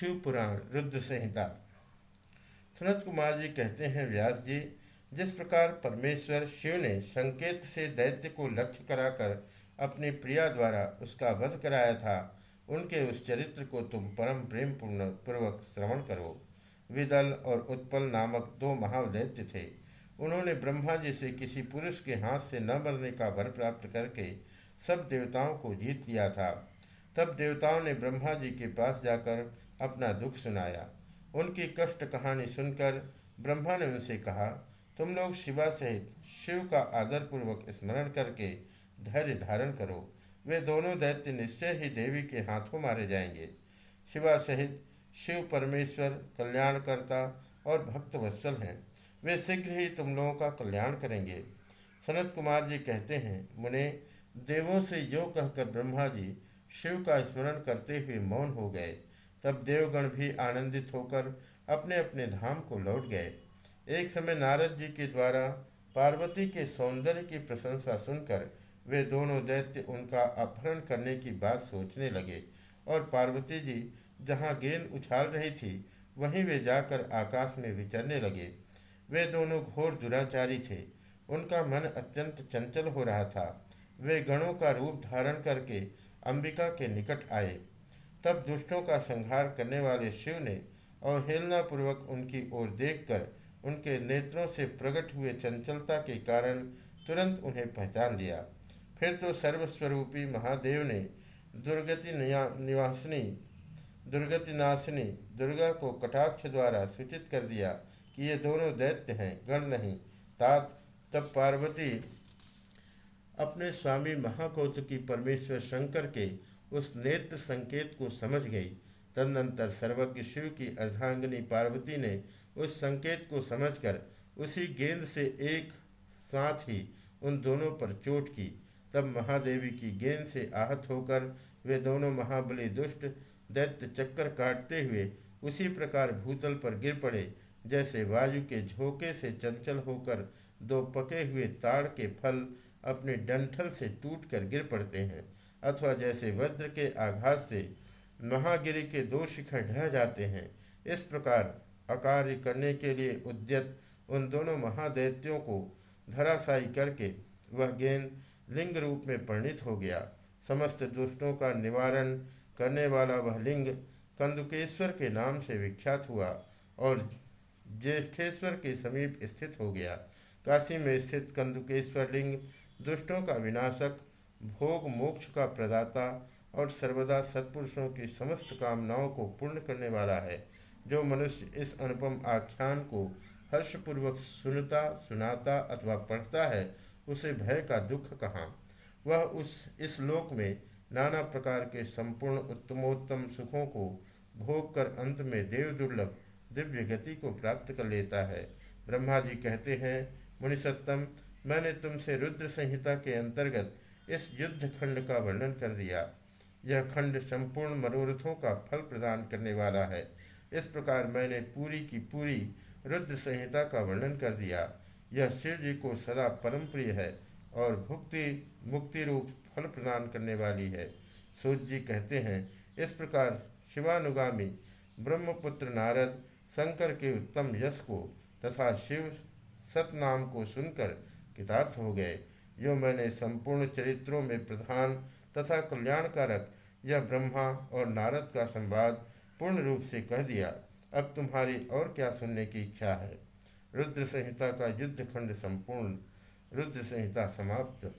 शिव पुराण रुद्र संहिता। सनत कुमार जी कहते हैं, व्यास जी, जिस प्रकार परमेश्वर शिव ने संकेत से दैत्य को लक्ष्य कराकर अपनी प्रिया द्वारा उसका वध कराया था, उनके उस चरित्र को तुम परम प्रेम पूर्ण पूर्वक श्रवण करो। विदल और उत्पल नामक दो महादैत्य थे। उन्होंने ब्रह्मा जी से किसी पुरुष के हाथ से न मरने का वर प्राप्त करके सब देवताओं को जीत लिया था। तब देवताओं ने ब्रह्मा जी के पास जाकर अपना दुख सुनाया। उनकी कष्ट कहानी सुनकर ब्रह्मा ने उनसे कहा, तुम लोग शिवा सहित शिव का आदरपूर्वक स्मरण करके धैर्य धारण करो। वे दोनों दैत्य निश्चय ही देवी के हाथों मारे जाएँगे। शिवा सहित शिव परमेश्वर कल्याणकर्ता और भक्त वत्सल हैं। वे शीघ्र ही तुम लोगों का कल्याण करेंगे। सनत कुमार जी कहते हैं, मुने, देवों से यो कहकर ब्रह्मा जी शिव का स्मरण करते हुए मौन हो गए। तब देवगण भी आनंदित होकर अपने अपने धाम को लौट गए। एक समय नारद जी के द्वारा पार्वती के सौंदर्य की प्रशंसा सुनकर वे दोनों दैत्य उनका अपहरण करने की बात सोचने लगे और पार्वती जी जहाँ गेंद उछाल रही थी, वहीं वे जाकर आकाश में विचरने लगे। वे दोनों घोर दुराचारी थे। उनका मन अत्यंत चंचल हो रहा था। वे गणों का रूप धारण करके अंबिका के निकट आए। तब दुष्टों का संहार करने वाले शिव ने अवहेलना पूर्वक उनकी ओर देखकर उनके नेत्रों से प्रकट हुए चंचलता के कारण तुरंत उन्हें पहचान लिया। फिर तो सर्वस्वरूपी महादेव ने दुर्गति निवासिनी दुर्गति नाशिनी दुर्गा को कटाक्ष द्वारा सूचित कर दिया कि ये दोनों दैत्य हैं, गण नहीं। तात, तब पार्वती अपने स्वामी महाकौतुकी परमेश्वर शंकर के उस नेत्र संकेत को समझ गई। तदनंतर सर्वज्ञ शिव की अर्धांगनी पार्वती ने उस संकेत को समझकर उसी गेंद से एक साथ ही उन दोनों पर चोट की। तब महादेवी की गेंद से आहत होकर वे दोनों महाबली दुष्ट दैत्य चक्कर काटते हुए उसी प्रकार भूतल पर गिर पड़े, जैसे वायु के झोंके से चंचल होकर दो पके हुए ताड़ के फल अपने डंठल से टूटकर गिर पड़ते हैं। अथवा जैसे वज्र के आघात से महागिरी के दो शिखर ढह जाते हैं, इस प्रकार अकार्य करने के लिए उद्यत उन दोनों महादैत्यों को धराशायी करके वह गेंद लिंग रूप में परिणित हो गया। समस्त दुष्टों का निवारण करने वाला वह लिंग कंदुकेश्वर के नाम से विख्यात हुआ और ज्येष्ठेश्वर के समीप स्थित हो गया। काशी में स्थित कंदुकेश्वर लिंग दुष्टों का विनाशक भोग मोक्ष का प्रदाता और सर्वदा सत्पुरुषों की समस्त कामनाओं को पूर्ण करने वाला है, जो मनुष्य इस अनुपम आख्यान को हर्षपूर्वक सुनता, सुनाता अथवा पढ़ता है, उसे भय का दुख कहाँ। वह उस, इस लोक में नाना प्रकार के संपूर्ण उत्तमोत्तम सुखों को भोग कर अंत में देव दुर्लभ, दिव्य गति को प्राप्त कर लेता है। ब्रह्मा जी कहते हैं, मुनिसत्तम, मैंने तुमसे रुद्र संहिता के अंतर्गत इस युद्ध खंड का वर्णन कर दिया। यह खंड संपूर्ण मनोरथों का फल प्रदान करने वाला है। इस प्रकार मैंने पूरी की पूरी रुद्र संहिता का वर्णन कर दिया। यह शिव जी को सदा परम प्रिय है और भुक्ति, मुक्ति रूप फल प्रदान करने वाली है। सूर्य जी कहते हैं, इस प्रकार शिवानुगामी ब्रह्मपुत्र नारद शंकर के उत्तम यश को तथा शिव सतनाम को सुनकर कृतार्थ हो गए। यो मैंने संपूर्ण चरित्रों में प्रधान तथा कल्याणकारक यह ब्रह्मा और नारद का संवाद पूर्ण रूप से कह दिया। अब तुम्हारी और क्या सुनने की इच्छा है? रुद्र संहिता का युद्ध खंड संपूर्ण। रुद्र संहिता समाप्त।